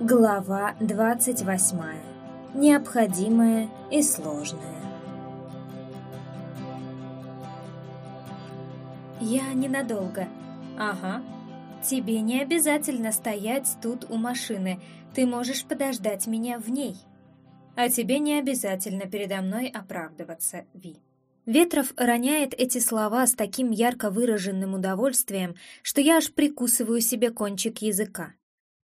Глава 28. Необходимое и сложное. Я ненадолго. Ага. Тебе не обязательно стоять тут у машины. Ты можешь подождать меня в ней. А тебе не обязательно передо мной оправдываться, Ви. Ветров роняет эти слова с таким ярко выраженным удовольствием, что я аж прикусываю себе кончик языка.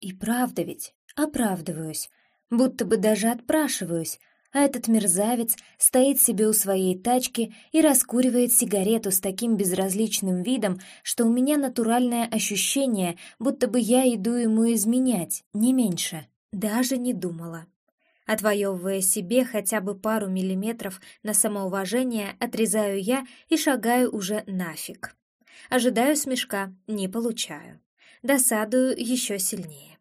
И правда ведь, оправдываюсь, будто бы даже отпрашиваюсь, а этот мерзавец стоит себе у своей тачки и раскуривает сигарету с таким безразличным видом, что у меня натуральное ощущение, будто бы я иду ему изменять, не меньше. Даже не думала. Отвоевывая себе хотя бы пару миллиметров на самоуважение, отрезаю я и шагаю уже нафиг. Ожидаю смешка, не получаю. Досадую еще сильнее.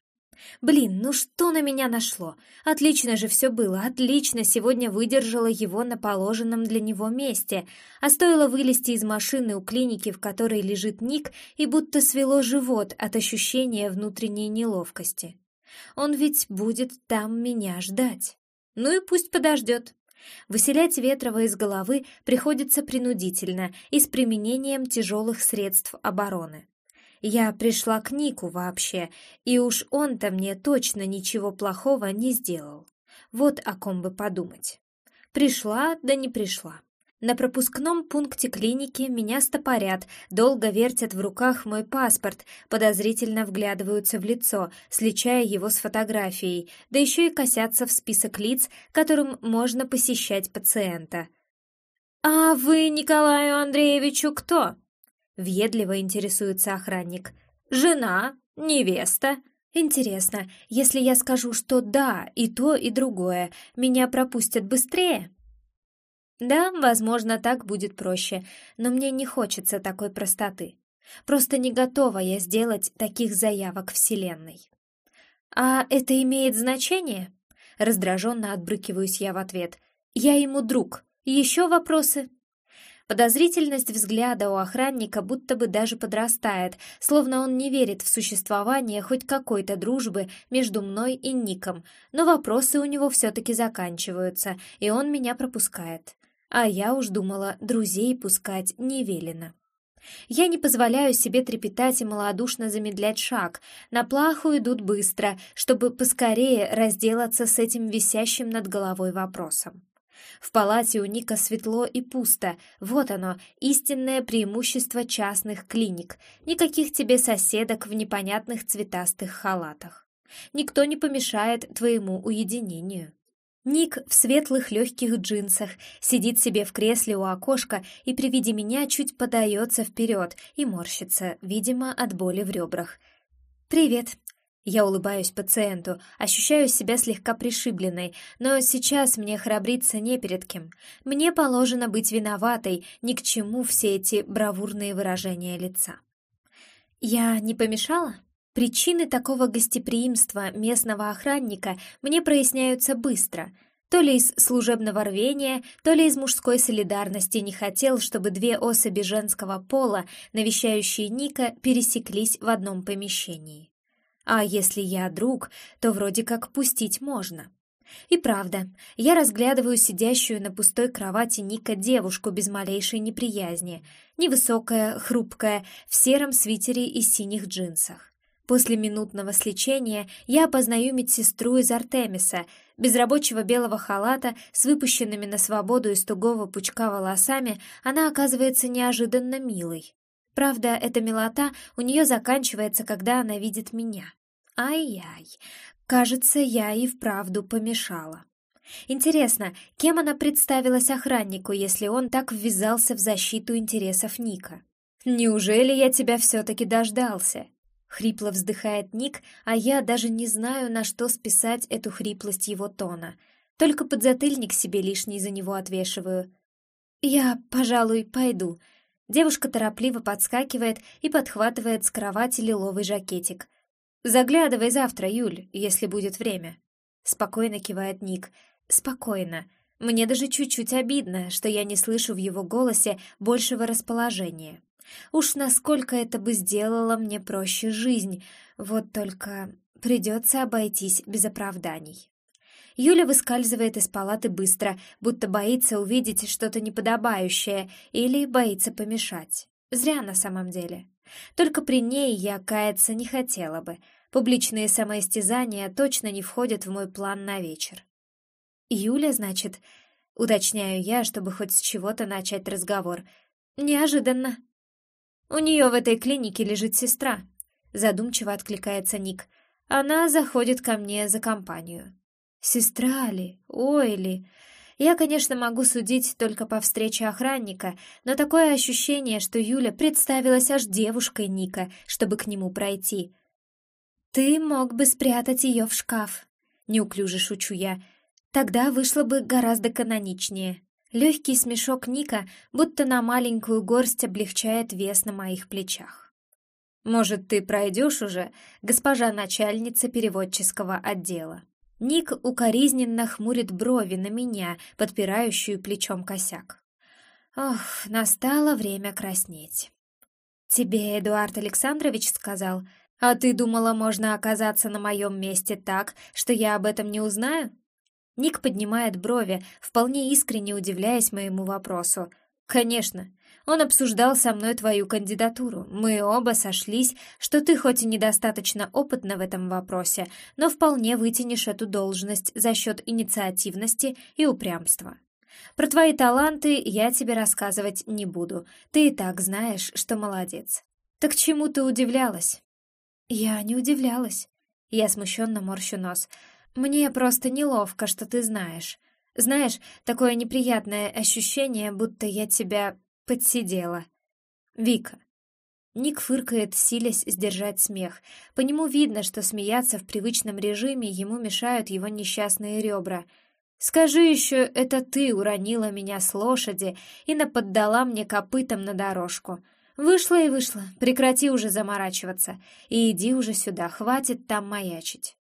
Блин, ну что на меня нашло? Отлично же все было, отлично сегодня выдержала его на положенном для него месте, а стоило вылезти из машины у клиники, в которой лежит Ник, и будто свело живот от ощущения внутренней неловкости. Он ведь будет там меня ждать. Ну и пусть подождет. Выселять Ветрова из головы приходится принудительно и с применением тяжелых средств обороны. Я пришла к Нику вообще, и уж он-то мне точно ничего плохого не сделал. Вот о ком бы подумать. Пришла, да не пришла. На пропускном пункте клиники меня стопорят, долго вертят в руках мой паспорт, подозрительно вглядываются в лицо, сличая его с фотографией, да еще и косятся в список лиц, которым можно посещать пациента. «А вы Николаю Андреевичу кто?» Въедливо интересуется охранник. «Жена? Невеста?» «Интересно, если я скажу, что да, и то, и другое, меня пропустят быстрее?» Да, возможно, так будет проще, но мне не хочется такой простоты. Просто не готова я сделать таких заявок Вселенной. «А это имеет значение?» Раздраженно отбрыкиваюсь я в ответ. «Я ему друг. Еще вопросы?» Подозрительность взгляда у охранника будто бы даже подрастает, словно он не верит в существование хоть какой-то дружбы между мной и Ником, но вопросы у него все-таки заканчиваются, и он меня пропускает. А я уж думала, друзей пускать не велено. Я не позволяю себе трепетать и малодушно замедлять шаг. На плаху идут быстро, чтобы поскорее разделаться с этим висящим над головой вопросом. В палате у Ника светло и пусто. Вот оно, истинное преимущество частных клиник. Никаких тебе соседок в непонятных цветастых халатах. Никто не помешает твоему уединению. Ник в светлых легких джинсах сидит себе в кресле у окошка и при виде меня чуть подается вперед и морщится, видимо, от боли в ребрах. «Привет», я улыбаюсь пациенту, ощущаю себя слегка пришибленной, но сейчас мне храбриться не перед кем. Мне положено быть виноватой, ни к чему все эти бравурные выражения лица. Я не помешала? Причины такого гостеприимства местного охранника мне проясняются быстро. То ли из служебного рвения, то ли из мужской солидарности не хотел, чтобы две особи женского пола, навещающие Ника, пересеклись в одном помещении. А если я друг, то вроде как пустить можно. И правда, я разглядываю сидящую на пустой кровати Ника девушку без малейшей неприязни, невысокая, хрупкая, в сером свитере и синих джинсах. После минутного сличения я опознаю медсестру из Артемиса, без белого халата, с выпущенными на свободу из тугого пучка волосами, она оказывается неожиданно милой. Правда, эта милота у нее заканчивается, когда она видит меня. Ай-яй, кажется, я и вправду помешала. Интересно, кем она представилась охраннику, если он так ввязался в защиту интересов Ника? «Неужели я тебя все-таки дождался?» Хрипло вздыхает Ник, а я даже не знаю, на что списать эту хриплость его тона. Только подзатыльник себе лишний за него отвешиваю. «Я, пожалуй, пойду», Девушка торопливо подскакивает и подхватывает с кровати лиловый жакетик. «Заглядывай завтра, Юль, если будет время». Спокойно кивает Ник. «Спокойно. Мне даже чуть-чуть обидно, что я не слышу в его голосе большего расположения. Уж насколько это бы сделало мне проще жизнь. Вот только придется обойтись без оправданий. Юля выскальзывает из палаты быстро, будто боится увидеть что-то неподобающее или боится помешать. Зря на самом деле. Только при ней я каяться не хотела бы. Публичные самоистязания точно не входят в мой план на вечер. Юля, значит, уточняю я, чтобы хоть с чего-то начать разговор. Неожиданно. У нее в этой клинике лежит сестра. Задумчиво откликается Ник. Она заходит ко мне за компанию. Сестра ли? Ой ли? Я, конечно, могу судить только по встрече охранника, но такое ощущение, что Юля представилась аж девушкой Ника, чтобы к нему пройти. «Ты мог бы спрятать ее в шкаф», — неуклюже шучу я. «Тогда вышло бы гораздо каноничнее». Легкий смешок Ника будто на маленькую горсть облегчает вес на моих плечах. «Может, ты пройдешь уже, госпожа начальница переводческого отдела?» Ник укоризненно хмурит брови на меня, подпирающую плечом косяк. Ох, настало время краснеть. Тебе Эдуард Александрович сказал, а ты думала, можно оказаться на моем месте так, что я об этом не узнаю? Ник поднимает брови, вполне искренне удивляясь моему вопросу. Конечно, он обсуждал со мной твою кандидатуру. Мы оба сошлись, что ты хоть и недостаточно опытна в этом вопросе, но вполне вытянешь эту должность за счет инициативности и упрямства. Про твои таланты я тебе рассказывать не буду. Ты и так знаешь, что молодец. Так чему ты удивлялась? Я не удивлялась. Я смущенно морщу нос. Мне просто неловко, что ты знаешь. Знаешь, такое неприятное ощущение, будто я тебя подсидела. Вика. Ник фыркает, силясь сдержать смех. По нему видно, что смеяться в привычном режиме ему мешают его несчастные ребра. «Скажи еще, это ты уронила меня с лошади и наподдала мне копытом на дорожку. Вышла и вышла, прекрати уже заморачиваться, и иди уже сюда, хватит там маячить».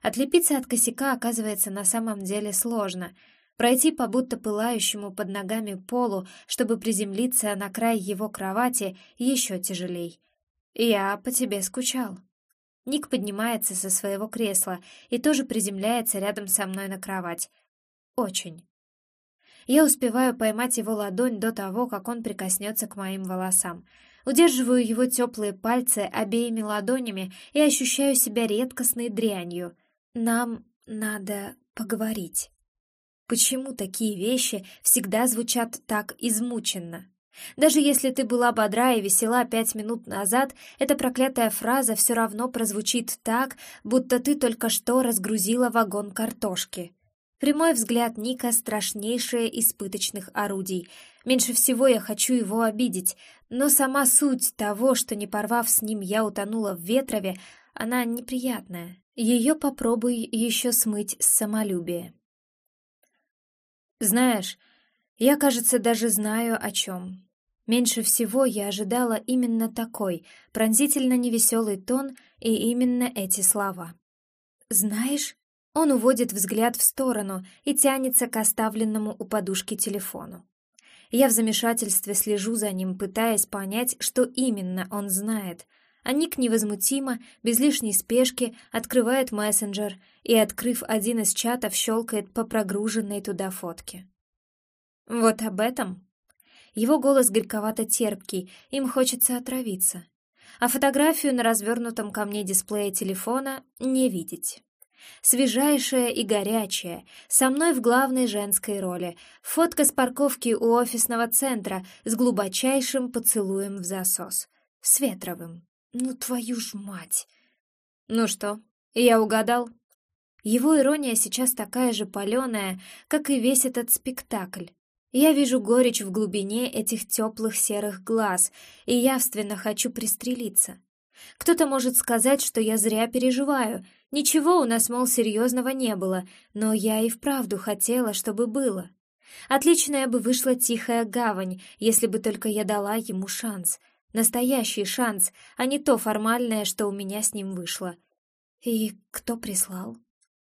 Отлепиться от косяка оказывается на самом деле сложно — Пройти по будто пылающему под ногами полу, чтобы приземлиться на край его кровати, еще тяжелей. «Я по тебе скучал». Ник поднимается со своего кресла и тоже приземляется рядом со мной на кровать. Очень. Я успеваю поймать его ладонь до того, как он прикоснется к моим волосам. Удерживаю его теплые пальцы обеими ладонями и ощущаю себя редкостной дрянью. Нам надо поговорить. Почему такие вещи всегда звучат так измученно? Даже если ты была бодра и весела пять минут назад, эта проклятая фраза все равно прозвучит так, будто ты только что разгрузила вагон картошки. Прямой взгляд Ника — страшнейшее из пыточных орудий. Меньше всего я хочу его обидеть, но сама суть того, что не порвав с ним я утонула в ветрове, она неприятная. Ее попробуй еще смыть с самолюбия. Знаешь, я, кажется, даже знаю о чем. Меньше всего я ожидала именно такой, пронзительно невеселый тон и именно эти слова. «Знаешь?» Он уводит взгляд в сторону и тянется к оставленному у подушки телефону. Я в замешательстве слежу за ним, пытаясь понять, что именно он знает, а Ник невозмутимо, без лишней спешки, открывает мессенджер и, открыв один из чатов, щелкает по прогруженной туда фотке. «Вот об этом?» Его голос горьковато-терпкий, им хочется отравиться. А фотографию на развернутом ко мне дисплее телефона не видеть. Свежайшая и горячая, со мной в главной женской роли, фотка с парковки у офисного центра с глубочайшим поцелуем в засос. С Ветровым. Ну, твою ж мать! Ну что, я угадал? Его ирония сейчас такая же паленая, как и весь этот спектакль. Я вижу горечь в глубине этих теплых серых глаз и явственно хочу пристрелиться. Кто-то может сказать, что я зря переживаю. Ничего у нас, мол, серьезного не было, но я и вправду хотела, чтобы было. Отличная бы вышла тихая гавань, если бы только я дала ему шанс — Настоящий шанс, а не то формальное, что у меня с ним вышло. «И кто прислал?»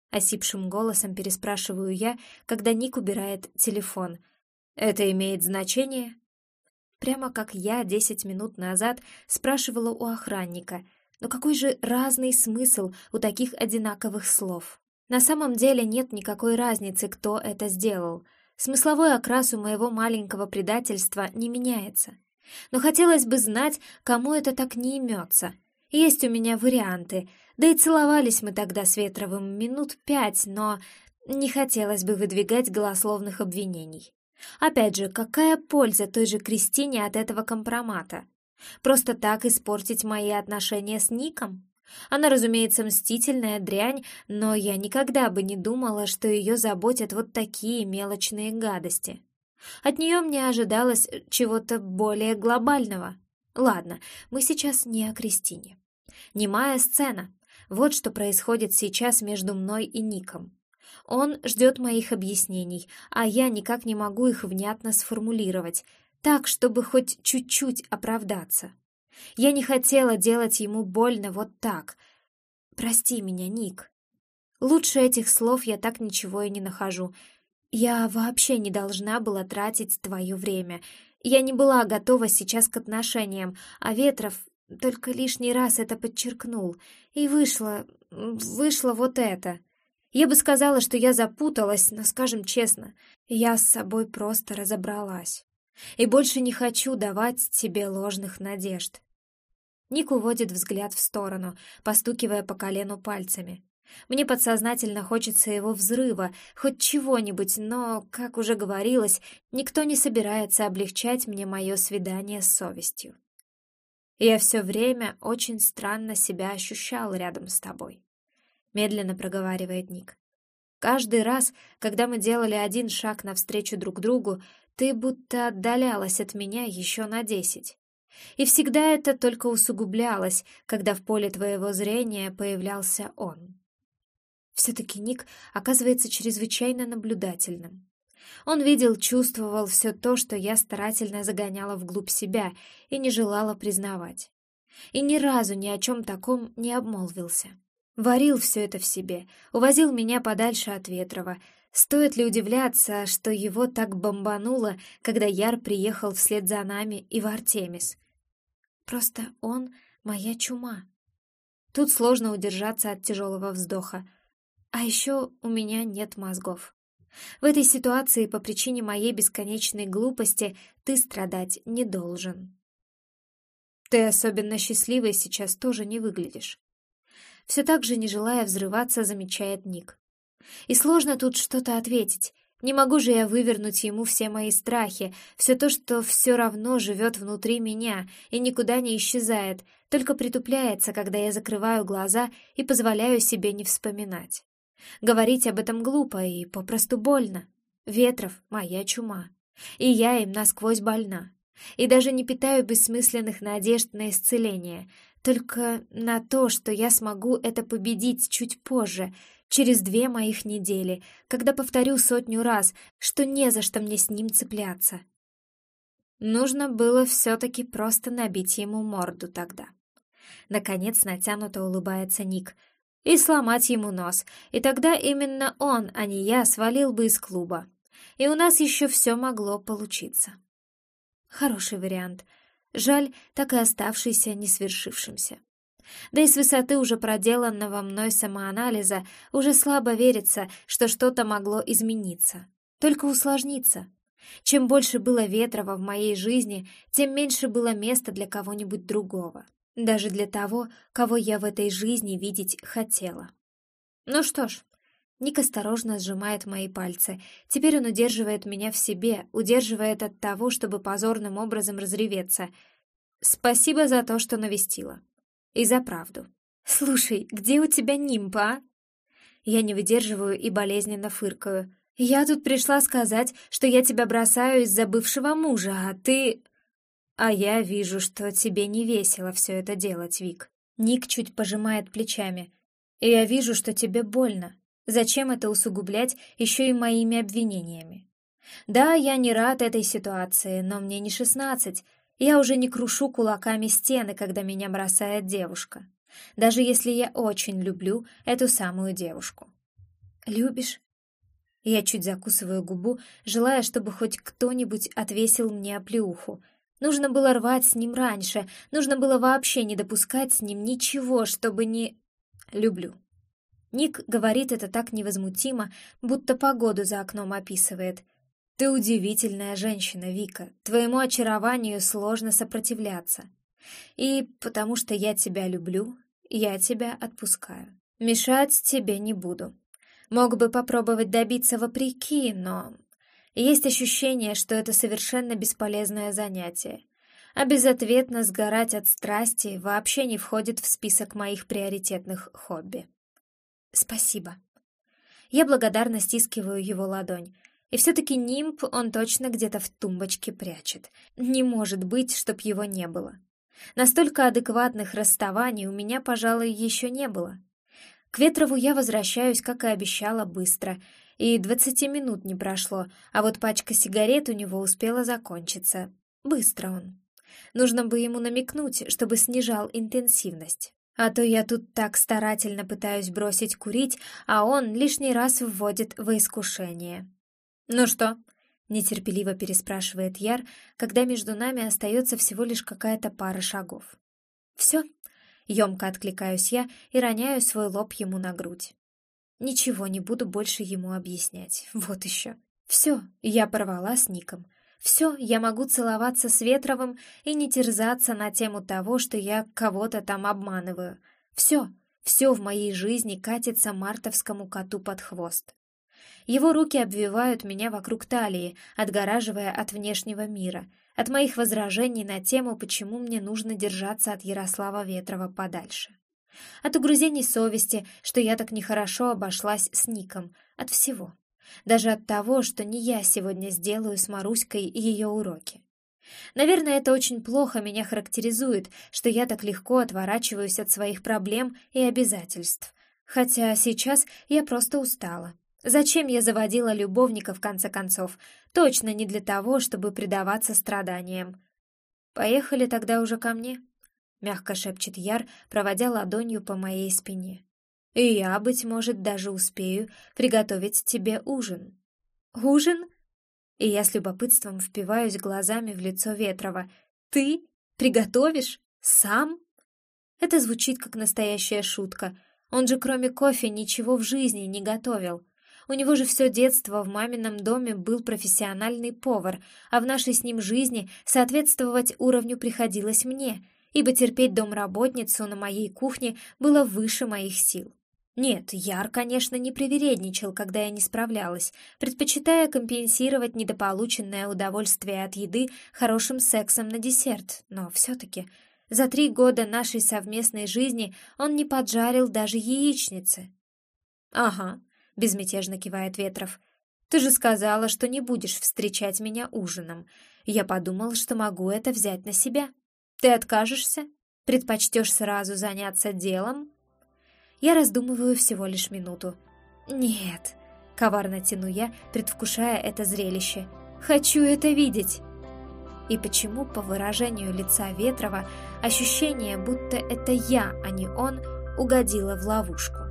Осипшим голосом переспрашиваю я, когда Ник убирает телефон. «Это имеет значение?» Прямо как я десять минут назад спрашивала у охранника. Но какой же разный смысл у таких одинаковых слов? На самом деле нет никакой разницы, кто это сделал. Смысловой окрас у моего маленького предательства не меняется. Но хотелось бы знать, кому это так не имется. Есть у меня варианты, да и целовались мы тогда с Ветровым минут пять, но не хотелось бы выдвигать голословных обвинений. Опять же, какая польза той же Кристине от этого компромата? Просто так испортить мои отношения с Ником? Она, разумеется, мстительная дрянь, но я никогда бы не думала, что ее заботят вот такие мелочные гадости. От нее мне ожидалось чего-то более глобального. Ладно, мы сейчас не о Кристине. Немая сцена. Вот что происходит сейчас между мной и Ником. Он ждет моих объяснений, а я никак не могу их внятно сформулировать, так, чтобы хоть чуть-чуть оправдаться. Я не хотела делать ему больно вот так. Прости меня, Ник. Лучше этих слов я так ничего и не нахожу. Я вообще не должна была тратить твое время. Я не была готова сейчас к отношениям, а Ветров только лишний раз это подчеркнул. И вышло... вышло вот это. Я бы сказала, что я запуталась, но, скажем честно, я с собой просто разобралась. И больше не хочу давать тебе ложных надежд. Ник уводит взгляд в сторону, постукивая по колену пальцами. Мне подсознательно хочется его взрыва, хоть чего-нибудь, но, как уже говорилось, никто не собирается облегчать мне мое свидание с совестью. Я все время очень странно себя ощущал рядом с тобой. Медленно проговаривает Ник. Каждый раз, когда мы делали один шаг навстречу друг другу, ты будто отдалялась от меня еще на десять. И всегда это только усугублялось, когда в поле твоего зрения появлялся он. Все-таки Ник оказывается чрезвычайно наблюдательным. Он видел, чувствовал все то, что я старательно загоняла вглубь себя и не желала признавать. И ни разу ни о чем таком не обмолвился. Варил все это в себе, увозил меня подальше от Ветрова. Стоит ли удивляться, что его так бомбануло, когда Яр приехал вслед за нами и в Артемис? Просто он — моя чума. Тут сложно удержаться от тяжелого вздоха. А еще у меня нет мозгов. В этой ситуации по причине моей бесконечной глупости ты страдать не должен. Ты особенно счастливой сейчас тоже не выглядишь все так же, не желая взрываться, замечает Ник. И сложно тут что-то ответить. Не могу же я вывернуть ему все мои страхи, все то, что все равно живет внутри меня и никуда не исчезает, только притупляется, когда я закрываю глаза и позволяю себе не вспоминать. Говорить об этом глупо и попросту больно. Ветров — моя чума, и я им насквозь больна. И даже не питаю бессмысленных надежд на исцеление, только на то, что я смогу это победить чуть позже, через две моих недели, когда повторю сотню раз, что не за что мне с ним цепляться. Нужно было все-таки просто набить ему морду тогда. Наконец натянуто улыбается Ник. И сломать ему нос, и тогда именно он, а не я, свалил бы из клуба. И у нас еще все могло получиться. Хороший вариант — Жаль, так и оставшийся несвершившимся. Да и с высоты уже проделанного мной самоанализа уже слабо верится, что что-то могло измениться, только усложниться. Чем больше было Ветрова в моей жизни, тем меньше было места для кого-нибудь другого. Даже для того, кого я в этой жизни видеть хотела. Ну что ж, Ник осторожно сжимает мои пальцы. Теперь он удерживает меня в себе, удерживает от того, чтобы позорным образом разреветься. Спасибо за то, что навестила. И за правду. Слушай, где у тебя нимпа, а? Я не выдерживаю и болезненно фыркаю. Я тут пришла сказать, что я тебя бросаю из-за бывшего мужа, а ты... А я вижу, что тебе не весело все это делать, Вик. Ник чуть пожимает плечами. И я вижу, что тебе больно. Зачем это усугублять еще и моими обвинениями? Да, я не рад этой ситуации, но мне не шестнадцать. Я уже не крушу кулаками стены, когда меня бросает девушка. Даже если я очень люблю эту самую девушку. Любишь? Я чуть закусываю губу, желая, чтобы хоть кто-нибудь отвесил мне оплеуху. Нужно было рвать с ним раньше, нужно было вообще не допускать с ним ничего, чтобы не... Люблю. Ник говорит это так невозмутимо, будто погоду за окном описывает. Ты удивительная женщина, Вика. Твоему очарованию сложно сопротивляться. И потому что я тебя люблю, я тебя отпускаю. Мешать тебе не буду. Мог бы попробовать добиться вопреки, но... Есть ощущение, что это совершенно бесполезное занятие. А безответно сгорать от страсти вообще не входит в список моих приоритетных хобби. Спасибо. Я благодарно стискиваю его ладонь. И все-таки нимб он точно где-то в тумбочке прячет. Не может быть, чтоб его не было. Настолько адекватных расставаний у меня, пожалуй, еще не было. К Ветрову я возвращаюсь, как и обещала, быстро, и двадцати минут не прошло, а вот пачка сигарет у него успела закончиться. Быстро он. Нужно бы ему намекнуть, чтобы снижал интенсивность. А то я тут так старательно пытаюсь бросить курить, а он лишний раз вводит во искушение. «Ну что?» — нетерпеливо переспрашивает Яр, когда между нами остается всего лишь какая-то пара шагов. «Все?» Емко откликаюсь я и роняю свой лоб ему на грудь. Ничего не буду больше ему объяснять. Вот еще. Все, я порвала с Ником. Все, я могу целоваться с Ветровым и не терзаться на тему того, что я кого-то там обманываю. Все, все в моей жизни катится мартовскому коту под хвост. Его руки обвивают меня вокруг талии, отгораживая от внешнего мира — от моих возражений на тему, почему мне нужно держаться от Ярослава Ветрова подальше. От угрызений совести, что я так нехорошо обошлась с Ником, от всего. Даже от того, что не я сегодня сделаю с Маруськой ее уроки. Наверное, это очень плохо меня характеризует, что я так легко отворачиваюсь от своих проблем и обязательств. Хотя сейчас я просто устала. Зачем я заводила любовника, в конце концов? Точно не для того, чтобы предаваться страданиям. «Поехали тогда уже ко мне», — мягко шепчет Яр, проводя ладонью по моей спине. «И я, быть может, даже успею приготовить тебе ужин». «Ужин?» И я с любопытством впиваюсь глазами в лицо Ветрова. «Ты? Приготовишь? Сам?» Это звучит как настоящая шутка. Он же кроме кофе ничего в жизни не готовил. У него же все детство в мамином доме был профессиональный повар, а в нашей с ним жизни соответствовать уровню приходилось мне, ибо терпеть домработницу на моей кухне было выше моих сил. Нет, Яр, конечно, не привередничал, когда я не справлялась, предпочитая компенсировать недополученное удовольствие от еды хорошим сексом на десерт, но все-таки за три года нашей совместной жизни он не поджарил даже яичницы. Ага, — безмятежно кивает Ветров. «Ты же сказала, что не будешь встречать меня ужином. Я подумал, что могу это взять на себя. Ты откажешься? Предпочтешь сразу заняться делом?» Я раздумываю всего лишь минуту. «Нет», — коварно тяну я, предвкушая это зрелище. «Хочу это видеть!» И почему по выражению лица Ветрова ощущение, будто это я, а не он, угодила в ловушку?